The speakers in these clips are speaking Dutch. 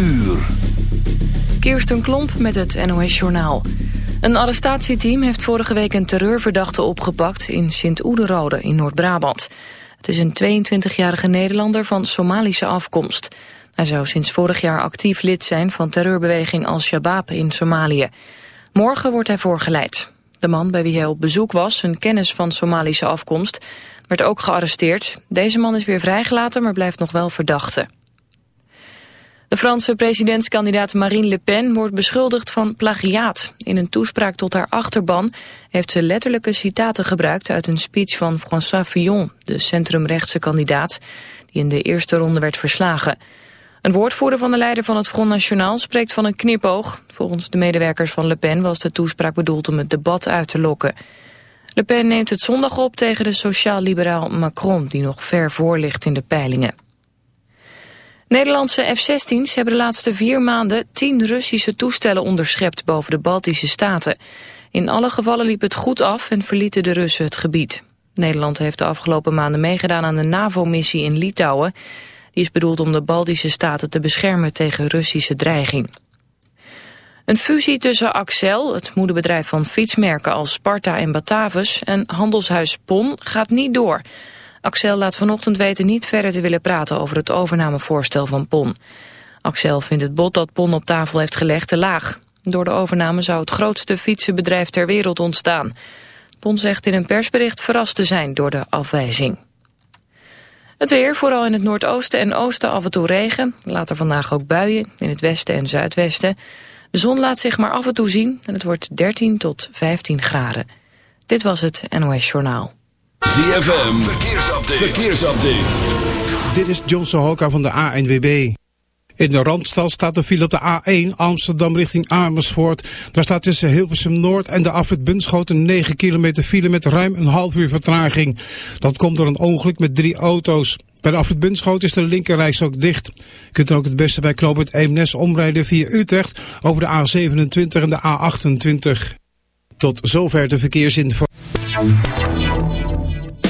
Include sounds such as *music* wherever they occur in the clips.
uur. Kirsten Klomp met het NOS-journaal. Een arrestatieteam heeft vorige week een terreurverdachte opgepakt... in Sint-Oederode in Noord-Brabant. Het is een 22-jarige Nederlander van Somalische afkomst. Hij zou sinds vorig jaar actief lid zijn van terreurbeweging Al-Shabaab in Somalië. Morgen wordt hij voorgeleid. De man bij wie hij op bezoek was, een kennis van Somalische afkomst... werd ook gearresteerd. Deze man is weer vrijgelaten, maar blijft nog wel verdachte. De Franse presidentskandidaat Marine Le Pen wordt beschuldigd van plagiaat. In een toespraak tot haar achterban heeft ze letterlijke citaten gebruikt uit een speech van François Fillon, de centrumrechtse kandidaat, die in de eerste ronde werd verslagen. Een woordvoerder van de leider van het Front National spreekt van een knipoog. Volgens de medewerkers van Le Pen was de toespraak bedoeld om het debat uit te lokken. Le Pen neemt het zondag op tegen de sociaal-liberaal Macron, die nog ver voor ligt in de peilingen. Nederlandse F-16's hebben de laatste vier maanden tien Russische toestellen onderschept boven de Baltische Staten. In alle gevallen liep het goed af en verlieten de Russen het gebied. Nederland heeft de afgelopen maanden meegedaan aan de NAVO-missie in Litouwen. Die is bedoeld om de Baltische Staten te beschermen tegen Russische dreiging. Een fusie tussen Axel, het moederbedrijf van fietsmerken als Sparta en Batavus, en handelshuis PON gaat niet door. Axel laat vanochtend weten niet verder te willen praten over het overnamevoorstel van PON. Axel vindt het bod dat PON op tafel heeft gelegd te laag. Door de overname zou het grootste fietsenbedrijf ter wereld ontstaan. PON zegt in een persbericht verrast te zijn door de afwijzing. Het weer, vooral in het noordoosten en oosten af en toe regen. Later vandaag ook buien in het westen en zuidwesten. De zon laat zich maar af en toe zien en het wordt 13 tot 15 graden. Dit was het NOS Journaal. ZFM, verkeersupdate. verkeersupdate. Dit is John Sohoka van de ANWB. In de Randstad staat de file op de A1 Amsterdam richting Amersfoort. Daar staat tussen Hilversum Noord en de afrit Bunschoten 9 kilometer file met ruim een half uur vertraging. Dat komt door een ongeluk met drie auto's. Bij de afrit Bunschoten is de linkerreis ook dicht. Je kunt er ook het beste bij Knoop Eemnes omrijden via Utrecht over de A27 en de A28. Tot zover de verkeersinformatie.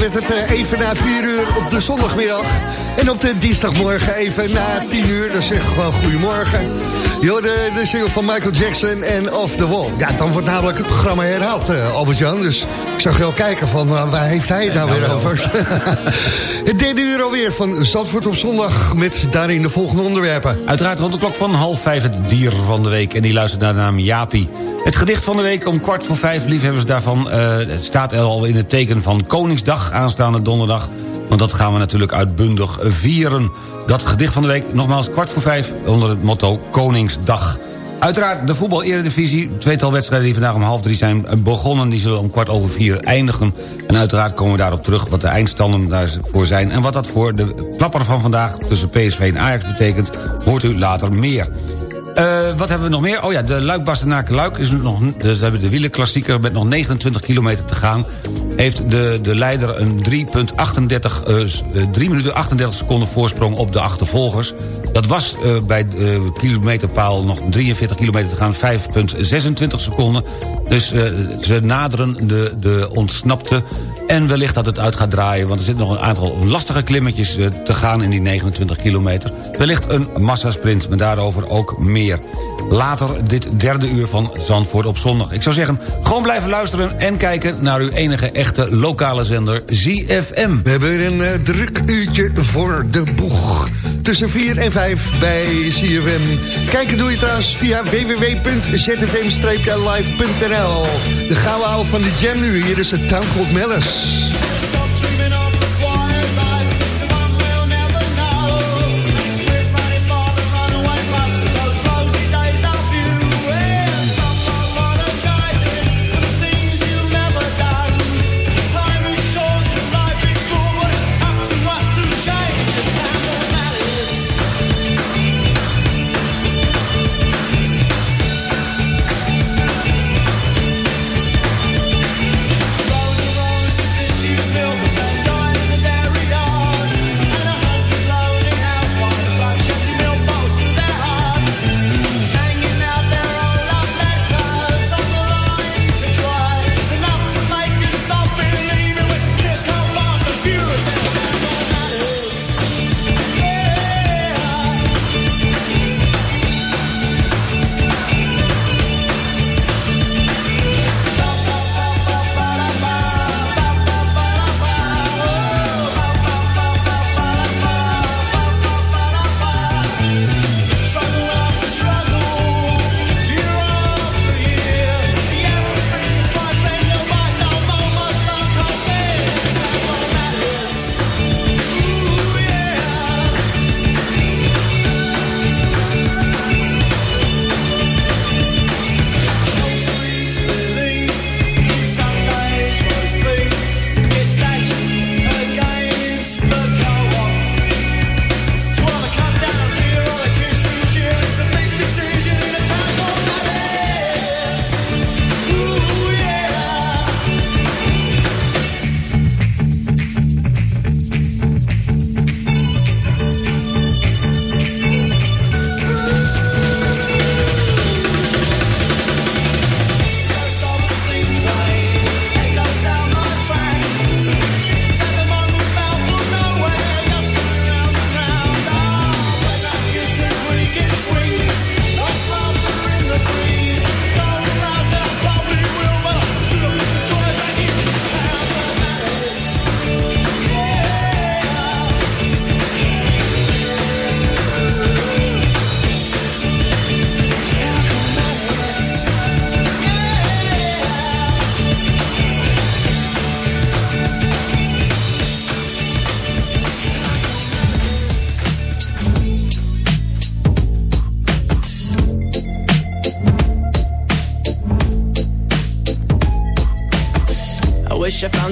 Werd het uh, even na 4 uur op de zondagmiddag. En op de dinsdagmorgen even na 10 uur. Dan zeg ik gewoon goedemorgen. Jo, de, de single van Michael Jackson en Off the Wall. Ja, dan wordt namelijk het programma herhaald, uh, Albert-Jan. Dus ik zag wel kijken van, waar heeft hij het nou, weer over? *laughs* het derde uur alweer van Zandvoort op zondag... met daarin de volgende onderwerpen. Uiteraard rond de klok van half vijf het dier van de week. En die luistert naar de naam Jaapie. Het gedicht van de week om kwart voor vijf, liefhebbers daarvan... Uh, staat al in het teken van Koningsdag aanstaande donderdag. Want dat gaan we natuurlijk uitbundig vieren. Dat gedicht van de week, nogmaals kwart voor vijf... onder het motto Koningsdag. Uiteraard de voetbal-eredivisie. Tweetal wedstrijden die vandaag om half drie zijn begonnen. Die zullen om kwart over vier eindigen. En uiteraard komen we daarop terug wat de eindstanden daarvoor zijn... en wat dat voor de klapper van vandaag tussen PSV en Ajax betekent... hoort u later meer. Uh, wat hebben we nog meer? Oh ja, de luik bastenaken luik is nog, dus hebben de wielenklassieker met nog 29 kilometer te gaan. Heeft de, de leider een 3,38 uh, 3 minuten 38 seconden voorsprong op de achtervolgers. Dat was uh, bij de kilometerpaal nog 43 kilometer te gaan, 5,26 seconden. Dus ze naderen de, de ontsnapte en wellicht dat het uit gaat draaien... want er zitten nog een aantal lastige klimmetjes eh, te gaan in die 29 kilometer. Wellicht een massasprint, maar daarover ook meer. Later dit derde uur van Zandvoort op zondag. Ik zou zeggen, gewoon blijven luisteren en kijken... naar uw enige echte lokale zender ZFM. We hebben een uh, druk uurtje voor de boeg. Tussen 4 en 5 bij ZFM. Kijken doe je trouwens via www.zfm-live.nl. De gouden van de jam nu. Hier is het Town Called Mellis.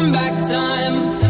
come back time.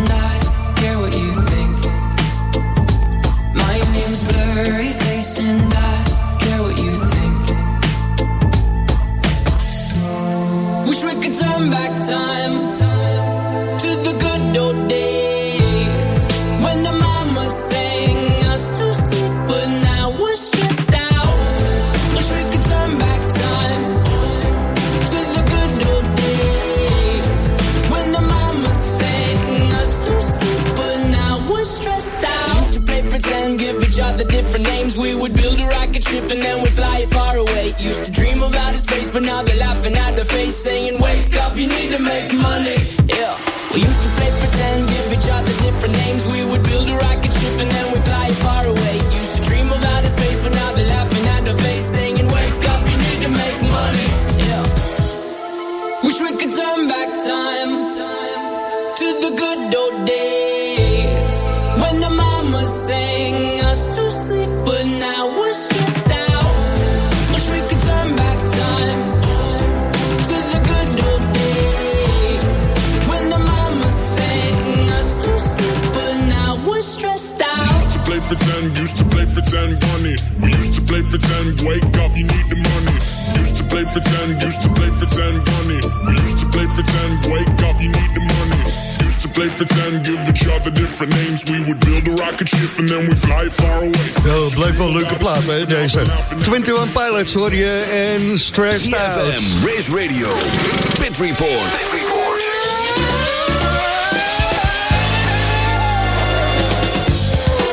Pilots hoor je en Stressed Out. CFM, Race Radio, Pit Report. Pit Report.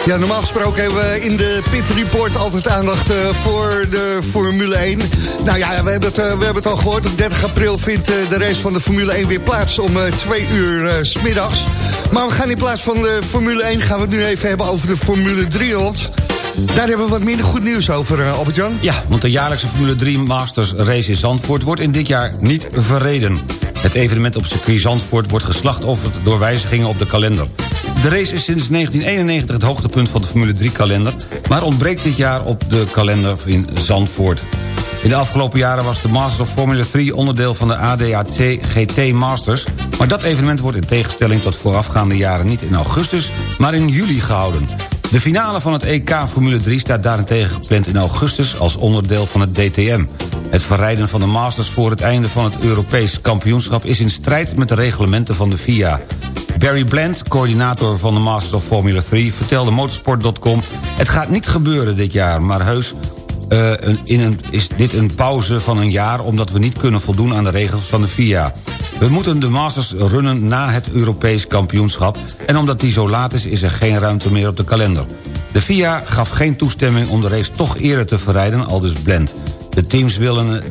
Ja, normaal gesproken hebben we in de Pit Report altijd aandacht eh, voor de Formule 1. Nou ja, we hebben het, eh, we hebben het al gehoord. Op 30 april vindt eh, de race van de Formule 1 weer plaats om eh, twee uur s smiddags. Maar we gaan in plaats van de Formule 1 gaan we het nu even hebben over de Formule 300. Daar hebben we wat minder goed nieuws over, eh, Albert-Jan. Ja, want de jaarlijkse Formule 3 Masters race in Zandvoort... wordt in dit jaar niet verreden. Het evenement op circuit Zandvoort wordt geslachtofferd... door wijzigingen op de kalender. De race is sinds 1991 het hoogtepunt van de Formule 3-kalender... maar ontbreekt dit jaar op de kalender in Zandvoort. In de afgelopen jaren was de Masters of Formula 3 onderdeel van de ADAC GT Masters... maar dat evenement wordt in tegenstelling tot voorafgaande jaren niet in augustus... maar in juli gehouden. De finale van het EK Formule 3 staat daarentegen gepland in augustus... als onderdeel van het DTM. Het verrijden van de Masters voor het einde van het Europees kampioenschap... is in strijd met de reglementen van de FIA. Barry Bland, coördinator van de Masters of Formula 3... vertelde motorsport.com... het gaat niet gebeuren dit jaar, maar heus... eh, is dit een pauze van een jaar... omdat we niet kunnen voldoen aan de regels van de FIA. We moeten de Masters runnen na het Europees kampioenschap... en omdat die zo laat is, is er geen ruimte meer op de kalender. De FIA gaf geen toestemming om de race toch eerder te verrijden, al dus Blend. De teams wilden,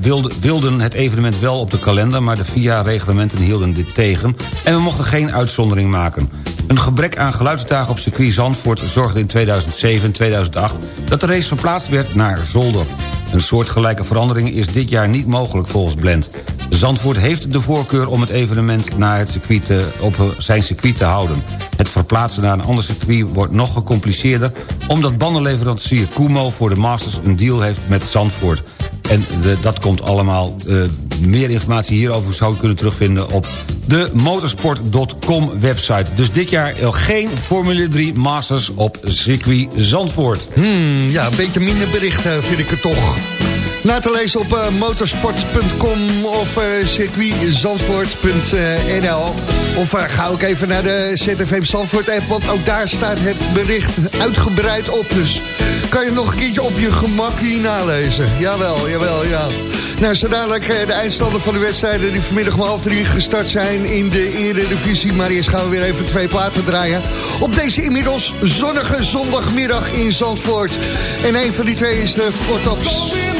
wilden het evenement wel op de kalender... maar de FIA-reglementen hielden dit tegen... en we mochten geen uitzondering maken. Een gebrek aan geluidsdagen op circuit Zandvoort zorgde in 2007 en 2008... dat de race verplaatst werd naar Zolder. Een soortgelijke verandering is dit jaar niet mogelijk volgens Blend. Zandvoort heeft de voorkeur om het evenement naar het circuit te, op zijn circuit te houden. Het verplaatsen naar een ander circuit wordt nog gecompliceerder... omdat bandenleverancier Kumo voor de Masters een deal heeft met Zandvoort. En dat komt allemaal, uh, meer informatie hierover zou u kunnen terugvinden op de motorsport.com website. Dus dit jaar geen Formule 3 Masters op circuit Zandvoort. Hmm, ja, een beetje minder berichten vind ik het toch. now. Na te lezen op uh, motorsport.com of uh, circuitzandvoort.nl. Of uh, ga ook even naar de ZFM Zandvoort app, want ook daar staat het bericht uitgebreid op. Dus kan je nog een keertje op je gemak hier nalezen. Jawel, jawel, ja. Nou, zo de eindstanden van de wedstrijden... die vanmiddag om half drie gestart zijn in de Eredivisie. Maar eerst gaan we weer even twee platen draaien. Op deze inmiddels zonnige zondagmiddag in Zandvoort. En een van die twee is de Fortops.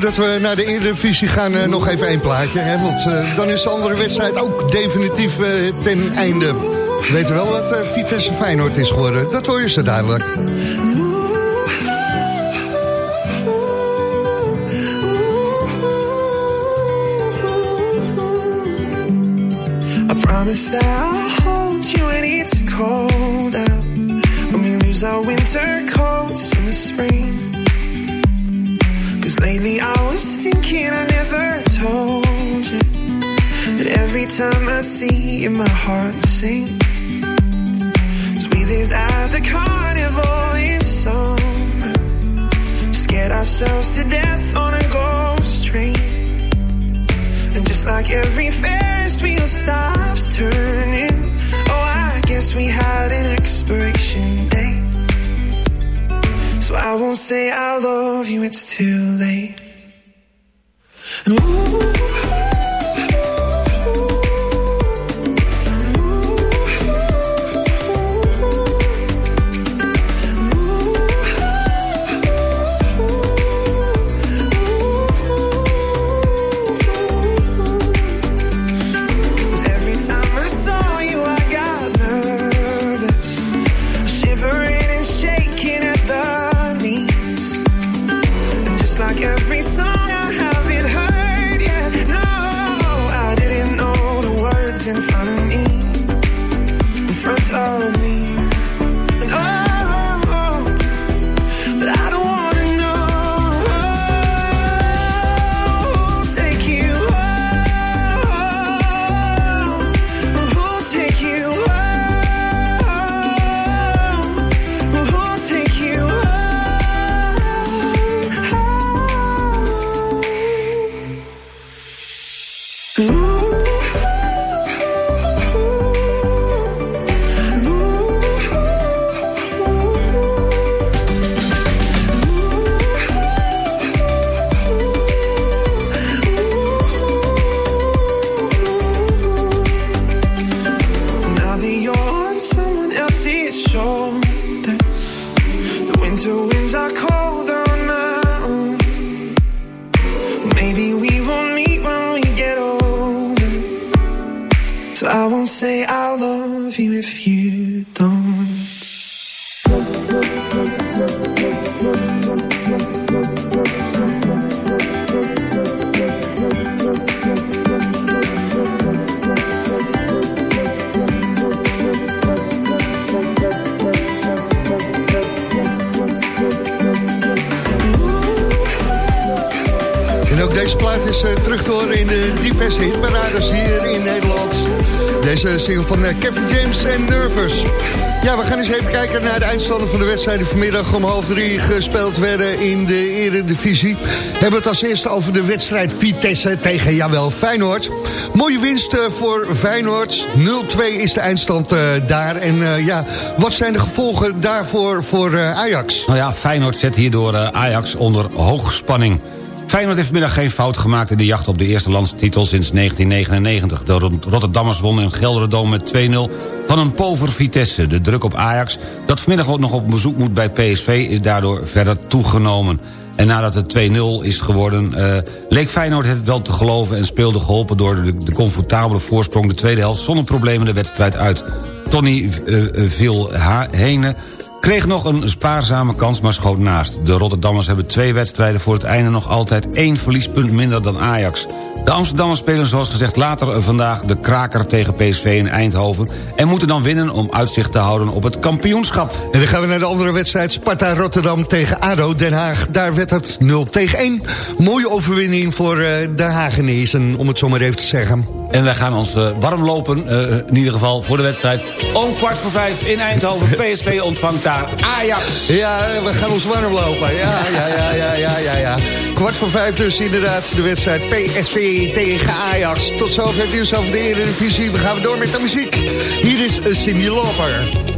Voordat we naar de Eredivisie gaan, uh, nog even één plaatje. Hè, want uh, dan is de andere wedstrijd ook definitief uh, ten einde. We weten wel wat Vitesse Feyenoord is geworden. Dat hoor je zo dadelijk. I promise that hold you it's cold time I see you my heart sinks we lived at the carnival in summer. Scared ourselves to death on a ghost train. And just like every Ferris wheel stops turning Oh I guess we had an expiration date. So I won't say I love you, it's too late. Wedstrijden vanmiddag om half drie gespeeld werden in de eredivisie. We hebben het als eerste over de wedstrijd Vitesse tegen, jawel, Feyenoord. Mooie winst eh, voor Feyenoord. 0-2 is de eindstand eh, daar. En eh, ja, wat zijn de gevolgen daarvoor voor Ajax? Nou ja, Feyenoord zet hierdoor Ajax onder hoogspanning. Feyenoord heeft vanmiddag geen fout gemaakt in de jacht op de eerste landstitel sinds 1999. De Rot- Rotterdammers wonnen in Gelderdoom met 2-0 van een pover Vitesse. De druk op Ajax, dat vanmiddag ook nog op bezoek moet bij PSV... is daardoor verder toegenomen. En nadat het 2-0 is geworden, eh, leek Feyenoord het wel te geloven... en speelde geholpen door de, de comfortabele voorsprong... de tweede helft zonder problemen de wedstrijd uit. Tony uh, viel heen kreeg nog een spaarzame kans, maar schoot naast. De Rotterdammers hebben twee wedstrijden voor het einde... nog altijd één verliespunt minder dan Ajax. De Amsterdammers spelen zoals gezegd later vandaag... de kraker tegen PSV in Eindhoven... en moeten dan winnen om uitzicht te houden op het kampioenschap. En dan gaan we naar de andere wedstrijd. Sparta Rotterdam tegen ADO Den Haag. Daar werd het 0 tegen 1. Mooie overwinning voor uh, de Hagenezen, om het zo maar even te zeggen. En wij gaan ons uh, warm lopen, uh, in ieder geval voor de wedstrijd. Om kwart voor vijf in Eindhoven. PSV ontvangt daar Ajax. Ja, we gaan ons warm lopen. Ja, ja, ja, ja, ja, ja. ja. Kwart voor vijf dus inderdaad de wedstrijd PSV tegen Ajax. Tot zover het nieuws over de Eredivisie. We gaan door met de muziek. Hier is Cindy Loper.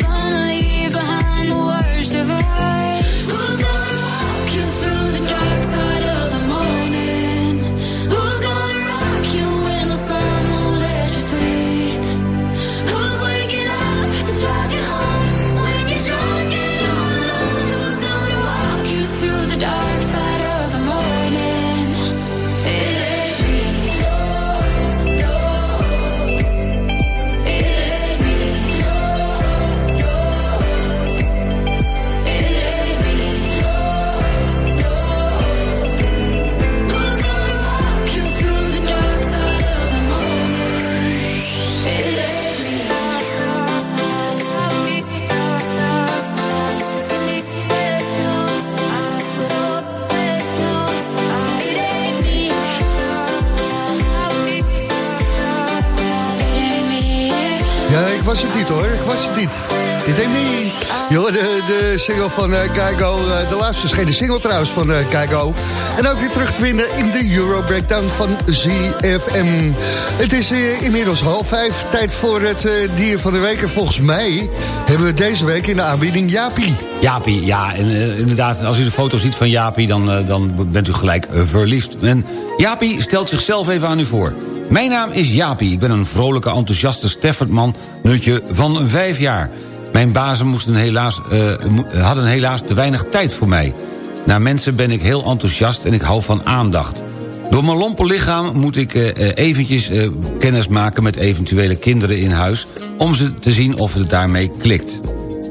ik was het niet hoor, ik het niet. Je hoorde de single van Keigo, eh, de laatste verschenen single trouwens van Keigo. En ook weer terug te vinden in de Euro Breakdown van ZFM. Het is eh, inmiddels half vijf, tijd voor het eh, dier van de week. En volgens mij hebben we deze week in de aanbieding Jaapie. Jaapie, ja, en, eh, inderdaad, als u de foto ziet van Jaapie... dan, eh, dan bent u gelijk eh, verliefd. En Jaapie stelt zichzelf even aan u voor. Mijn naam is Jaapie. Ik ben een vrolijke, enthousiaste Steffertman... nutje van vijf jaar. Mijn bazen moesten helaas, mo- hadden helaas te weinig tijd voor mij. Naar mensen ben ik heel enthousiast en ik hou van aandacht. Door mijn lompe lichaam moet ik eh, eh, eventjes eh, kennis maken... met eventuele kinderen in huis... om ze te zien of het daarmee klikt.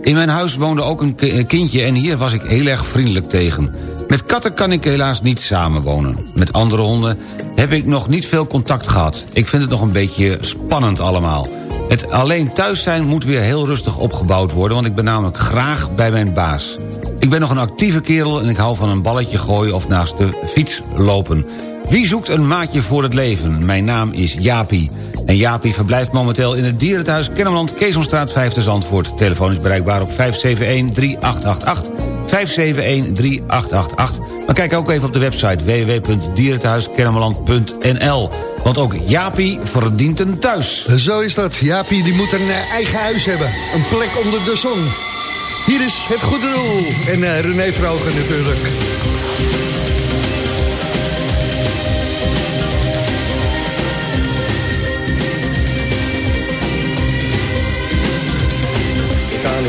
In mijn huis woonde ook een kindje en hier was ik heel erg vriendelijk tegen. Met katten kan ik helaas niet samenwonen. Met andere honden heb ik nog niet veel contact gehad. Ik vind het nog een beetje spannend allemaal. Het alleen thuis zijn moet weer heel rustig opgebouwd worden... want ik ben namelijk graag bij mijn baas. Ik ben nog een actieve kerel en ik hou van een balletje gooien... of naast de fiets lopen. Wie zoekt een maatje voor het leven? Mijn naam is Jaapie. En Jaapie verblijft momenteel in het dierenthuis Kennemerland... Keesomstraat 5 te Zandvoort. Telefoon is bereikbaar op 571-3888. 571-3888. Maar kijk ook even op de website www.dierenthuiskennemerland.nl. Want ook Jaapie verdient een thuis. Zo is dat. Jaapie die moet een eh, eigen huis hebben. Een plek onder de zon. Hier is het goede doel. En eh, René Vroger natuurlijk.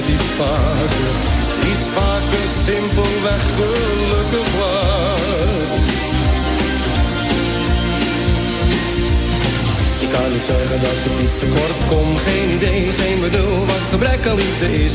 Net iets vaker, iets vaker simpelweg gelukkig was. Ik kan niet zeggen dat ik iets tekort kom, geen idee, geen benul wat gebrek aan liefde is.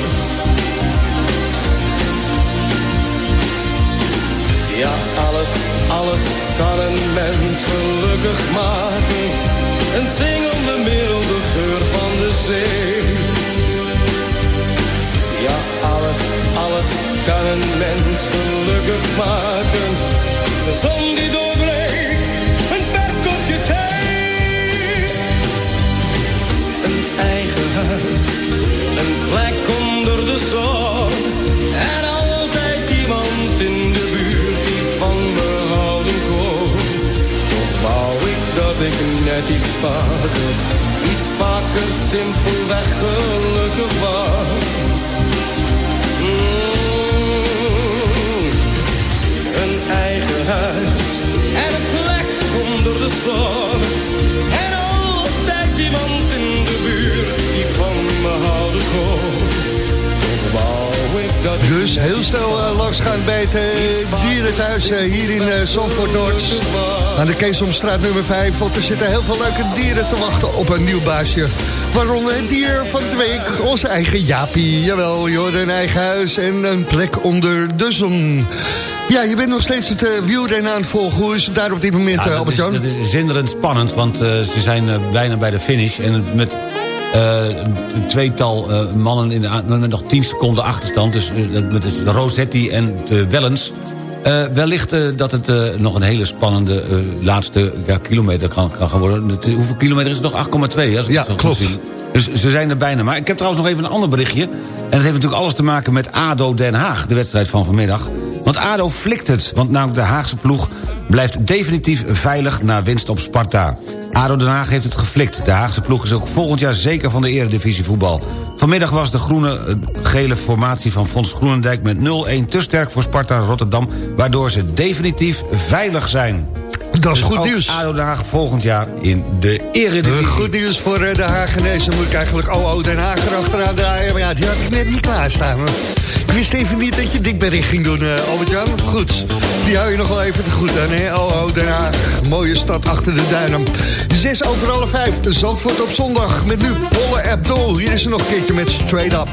Ja, alles, alles kan een mens gelukkig maken. Een zingende milde geur van de zee. Ja, alles, alles kan een mens gelukkig maken. De zon die doorbreekt, iets vaker, iets vaker simpelweg gelukkig was. Dus heel snel eh, langs gaan bij het dierenthuis eh, hier in uh, Zandvoort Noord. Aan de Keesomstraat nummer 5. Want er zitten heel veel leuke dieren te wachten op een nieuw baasje. Waaronder het dier van de week, onze eigen Jaapie. Jawel, joh, een eigen huis en een plek onder de zon. Ja, je bent nog steeds het uh, wielrennen aan het volgen. Hoe is het daar op dit moment, Ja, uh, dat, is, dat is zinderend spannend, want ze zijn bijna bij de finish. En met een tweetal eh, mannen in de, met nog 10 seconden achterstand... dus, eh, dus Rosetti en de Wellens... eh, wellicht eh, dat het eh, nog een hele spannende eh, laatste ja, kilometer kan, kan gaan worden. Het- hoeveel kilometer is het nog? 8,2, als ik Ja, goed klopt. zie. Dus ze zijn er bijna. Maar ik heb trouwens nog even een ander berichtje. En dat heeft natuurlijk alles te maken met ADO Den Haag, de wedstrijd van vanmiddag. Want ADO flikt het, want namelijk de Haagse ploeg blijft definitief veilig na winst op Sparta. ADO Den Haag heeft het geflikt. De Haagse ploeg is ook volgend jaar zeker van de eredivisie voetbal. Vanmiddag was de groene-gele formatie van Fons Groenendijk met 0-1 te sterk voor Sparta Rotterdam... waardoor ze definitief veilig zijn. Dat is Dus goed ook nieuws. ADO Den Haag volgend jaar in de eredivisie. Goed nieuws voor eh, de Hagenezen. Moet ik eigenlijk OO Den Haag erachteraan draaien. Maar ja, die had ik net niet klaarstaan. Ik wist even niet dat je dikbericht ging doen, eh Albert-Jan. Goed, die hou je nog wel even te goed aan, hè? OO Den Haag, mooie stad achter de duinen. Zes over alle vijf, Zandvoort op zondag. Met nu Polle Abdul. Hier is er nog een keertje met Straight Up.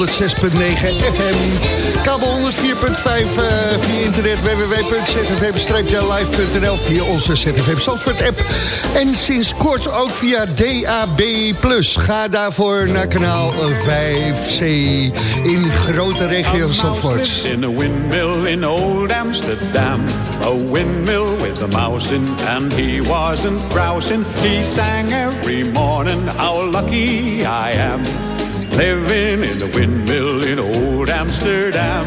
106.9 FM. Kabel 104.5 uh, via internet www.zfm-live.nl via onze ZFM Zandvoort app. En sinds kort ook via DAB+. Ga daarvoor naar kanaal 5C in grote regio Zandvoort. In a windmill in old Amsterdam. A windmill with a mouse in and he wasn't grousing. He sang every morning how lucky I am. Living in the windmill in old Amsterdam.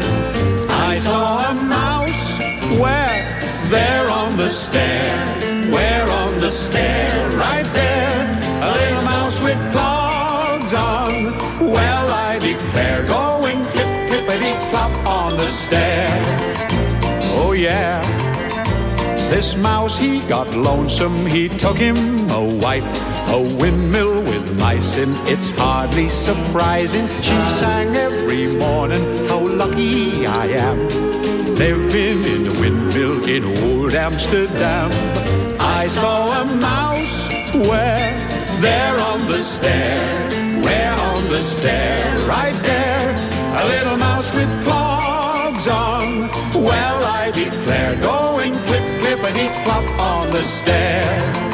I saw a mouse where there on the stair. Where on the stair, right there. A little mouse with clogs on. Well, I declare, going clip, clippity clop on the stair. Oh, yeah. This mouse, he got lonesome, he took him a wife. A windmill with mice in, it's hardly surprising. She sang every morning, how lucky I am. Living in a windmill in old Amsterdam. I saw a mouse where, there on the stair, where on the stair, right there. A little mouse with clogs on. Well, I declare, going clip, clip, a clippity clop on the stair.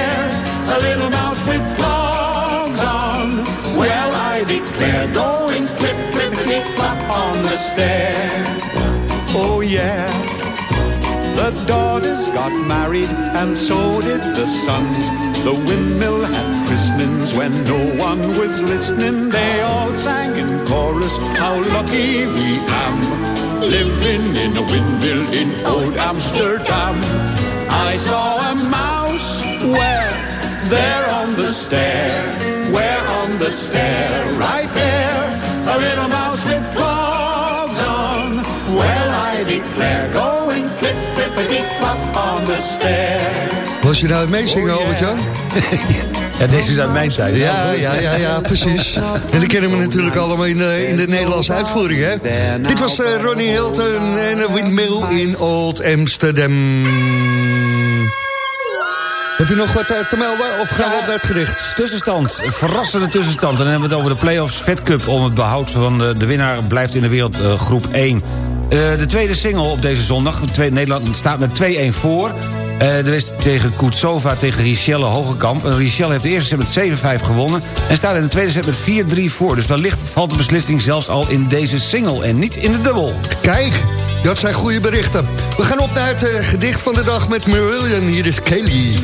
Little mouse with clogs on. Well, I declare, going clip, clippity clop on the stair. Oh, yeah. The daughters got married and so did the sons. The windmill had christenings when no one was listening. They all sang in chorus how lucky we am. Living in a windmill in old Amsterdam. I saw a mouse where there on the stair, where on the stair, right there, a little mouse with clogs on. Well, I declare, going clip, clippity clop on the stair. Was je nou het meezingen, Albert-Jan? *laughs* Ja, deze is uit mijn tijd. Ja, ja, ja, ja, precies. *laughs* En die kennen we natuurlijk allemaal in de, in de Nederlandse uitvoering, hè? Dit was uh, Ronnie Hilton en een windmill in Old Amsterdam. Heb je nog wat uh, te melden of gaan we op gedicht? Tussenstand, verrassende tussenstand. En dan hebben we het over de play-offs Fed Cup... om het behoud van de, de winnaar blijft in de wereld uh, groep 1. Uh, de tweede single op deze zondag. Nederland staat met 2-1 voor... Uh, er is tegen Kutsova tegen Richelle Hogekamp. En Richelle heeft de eerste set met 7-5 gewonnen... en staat in de tweede set met 4-3 voor. Dus wellicht valt de beslissing zelfs al in deze single... en niet in de dubbel. Kijk, dat zijn goede berichten. We gaan op naar het uh, gedicht van de dag met Marillion. Hier is Kelly.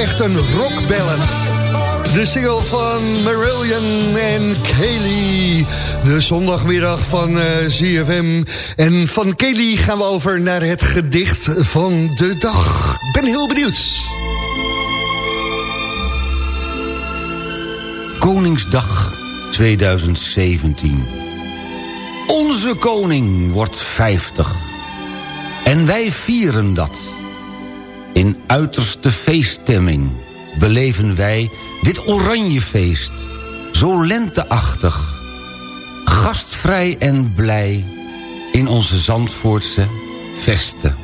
Echt een rockballad. De single van Marillion en Kelly. De zondagmiddag van uh, ZFM. En van Kelly gaan we over naar het gedicht van de dag. Ben heel benieuwd. Koningsdag 2017. Onze koning wordt 50. En wij vieren dat. In uiterste feeststemming beleven wij dit oranjefeest. Zo lenteachtig, gastvrij en blij in onze Zandvoortse vesten.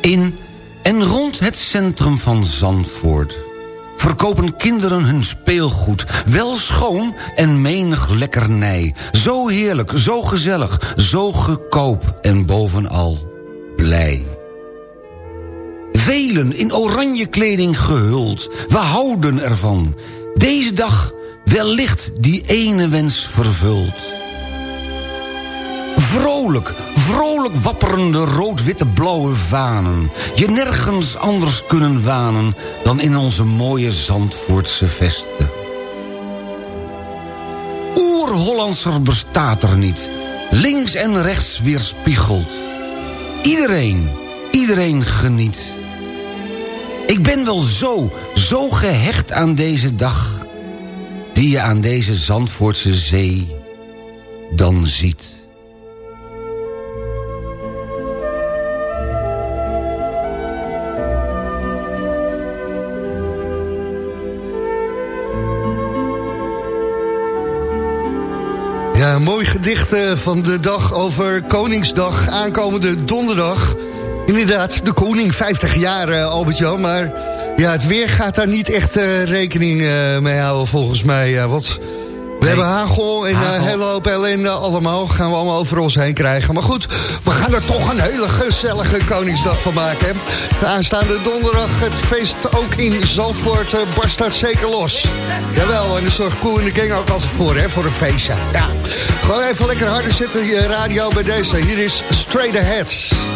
In en rond het centrum van Zandvoort verkopen kinderen hun speelgoed. Wel schoon en menig lekkernij. Zo heerlijk, zo gezellig, zo goedkoop en bovenal blij. Velen in oranje kleding gehuld. We houden ervan. Deze dag wellicht die ene wens vervult. Vrolijk, vrolijk wapperende rood-witte blauwe vanen. Je nergens anders kunnen wanen dan in onze mooie Zandvoortse vesten. Oer-Hollandser bestaat er niet. Links en rechts weerspiegeld. Iedereen, iedereen geniet. Ik ben wel zo, zo gehecht aan deze dag... die je aan deze Zandvoortse zee dan ziet. Ja, mooi gedicht eh, van de dag over Koningsdag, aankomende donderdag. Inderdaad, de koning, 50 jaar, uh, Albert-Jan. Maar ja, het weer gaat daar niet echt uh, rekening uh, mee houden, volgens mij. want we hebben hagel en een hele hoop ellende allemaal. Gaan we allemaal over ons heen krijgen. Maar goed, we gaan er toch een hele gezellige Koningsdag van maken. Hè? De aanstaande donderdag, het feest ook in Zandvoort, barst dat zeker los. Jawel, en de zorgt Koe in de Gang ook altijd voor, hè, voor een feestje. Ja. Gewoon even lekker harder zitten, je radio bij deze. Hier is Straight Ahead.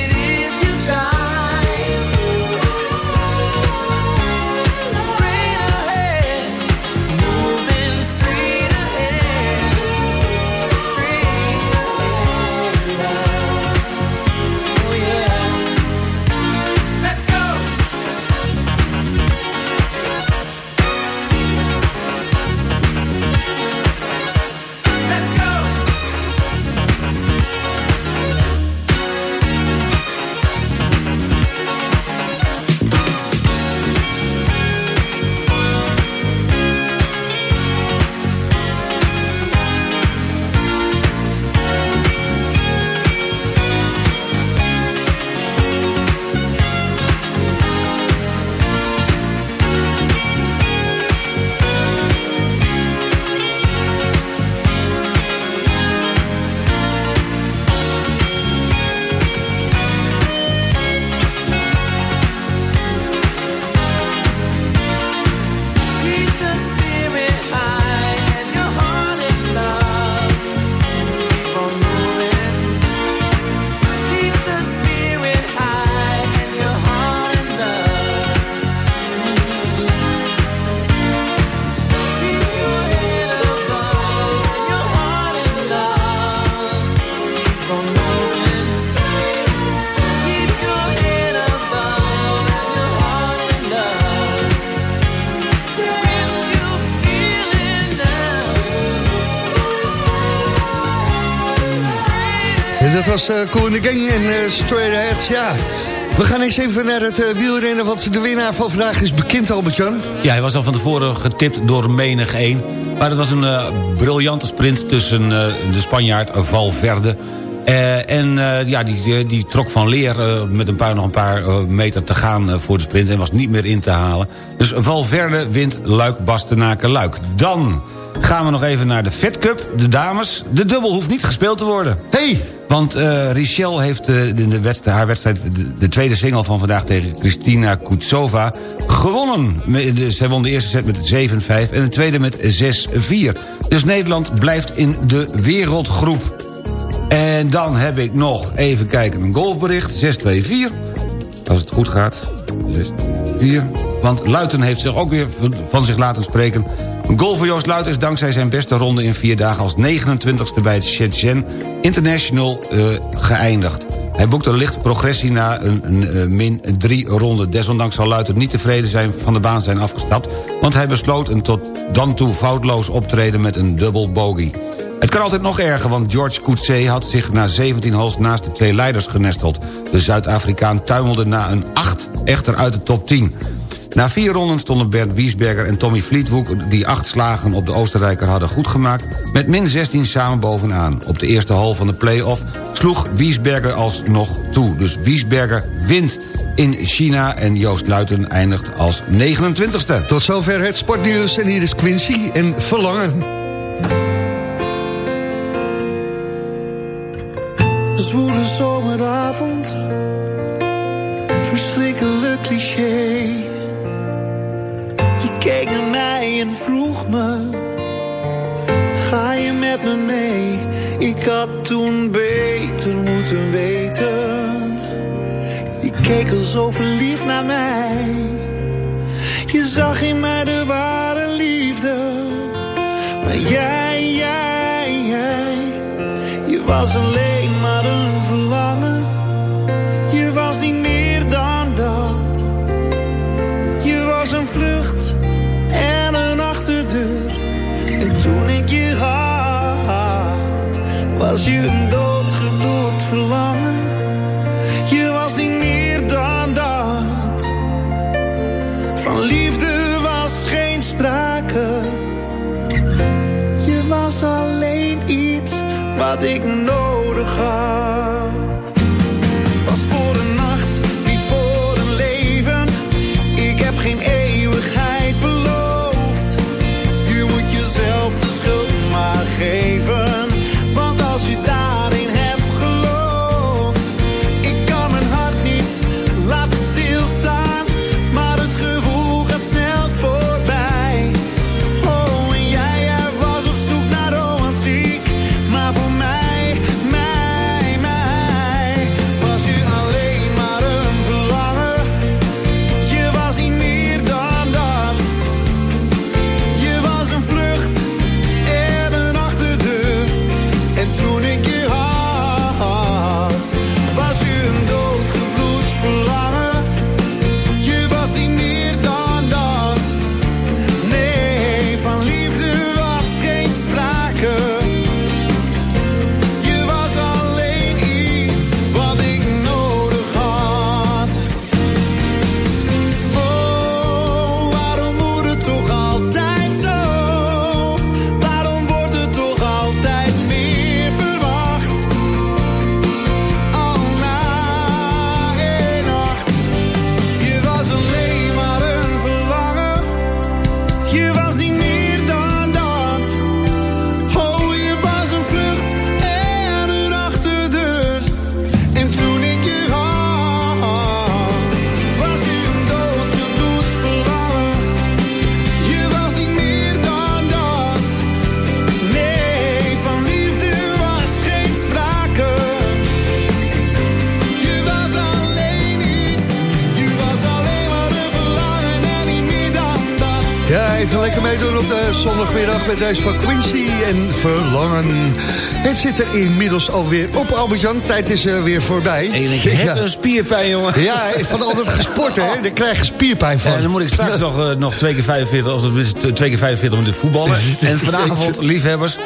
was uh, Cool in the Gang en uh, Straight Ahead. Ja, we gaan eens even naar het uh, wielrennen, want de winnaar van vandaag is bekend, Albert-Jan. Ja, hij was al van tevoren getipt door menig één. Maar het was een uh, briljante sprint tussen de Spanjaard Valverde... En ja, die, die trok van leer met een paar, nog een paar meter te gaan voor de sprint... en was niet meer in te halen. Dus Valverde wint Luik, Bastenaken, Luik. Dan gaan we nog even naar de Fed Cup, de dames. De dubbel hoeft niet gespeeld te worden. Hey! Want Richel heeft in de wedstrijd, haar wedstrijd... De, de, tweede single van vandaag tegen Kristina Kutsova gewonnen. Zij won de eerste set met 7-5 en de tweede met 6-4. Dus Nederland blijft in de wereldgroep. En dan heb ik nog, even kijken, een golfbericht. 624. Als het goed gaat. 624. Want Luiten heeft zich ook weer van zich laten spreken. Golfer Joost Luiten is dankzij zijn beste ronde in vier dagen... als 29ste bij het Shenzhen International uh, geëindigd. Hij boekte een lichte progressie na een, een min drie ronde. Desondanks zal Luiten niet tevreden zijn van de baan zijn afgestapt... want hij besloot een tot dan toe foutloos optreden met een dubbel bogey. Het kan altijd nog erger, want George Coetzee had zich na 17 holes naast de twee leiders genesteld. De Zuid-Afrikaan tuimelde na een 8 echter uit de top 10. Na vier ronden stonden Bernd Wiesberger en Tommy Fleetwood... die acht slagen op de Oostenrijker hadden goedgemaakt... met min 16 samen bovenaan. Op de eerste hole van de play-off sloeg Wiesberger alsnog toe. Dus Wiesberger wint in China en Joost Luiten eindigt als 29ste. Tot zover het sportnieuws en hier is Quincy en Verlangen. zwoele zomeravond, verschrikkelijk cliché. Keek naar mij en vroeg me, ga je met me mee? Ik had toen beter moeten weten. Je keek al zo verliefd naar mij. Je zag in mij de ware liefde. Maar jij, jij, jij, je was alleen was je deze van Quincy en Verlangen. Het zit er inmiddels alweer op, Albert-Jan. Tijd is uh, weer voorbij. Ik heb een spierpijn, jongen. Ja, van altijd gesport, hè. Daar krijg je spierpijn van. En dan moet ik straks nog, uh, nog twee keer 45, of twee keer 45 minuten voetballen. *laughs* En vanavond, liefhebbers,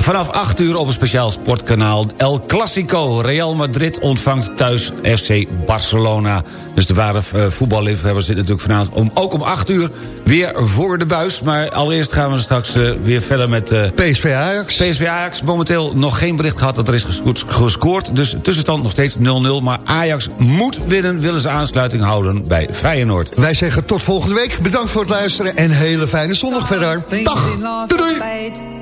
Vanaf 8 uur op een speciaal sportkanaal El Clasico. Real Madrid ontvangt thuis FC Barcelona. Dus de ware eh, voetballiefhebbers zitten natuurlijk vanavond... Om, ook om 8 uur weer voor de buis. Maar allereerst gaan we straks eh, weer verder met... eh, PSV Ajax. PSV Ajax. Momenteel nog geen bericht gehad dat er is gesco- gescoord. Dus tussenstand nog steeds 0-0. Maar Ajax moet winnen, willen ze aansluiting houden bij Feyenoord. Wij zeggen tot volgende week. Bedankt voor het luisteren en hele fijne zondag verder. Dag. Doei doei.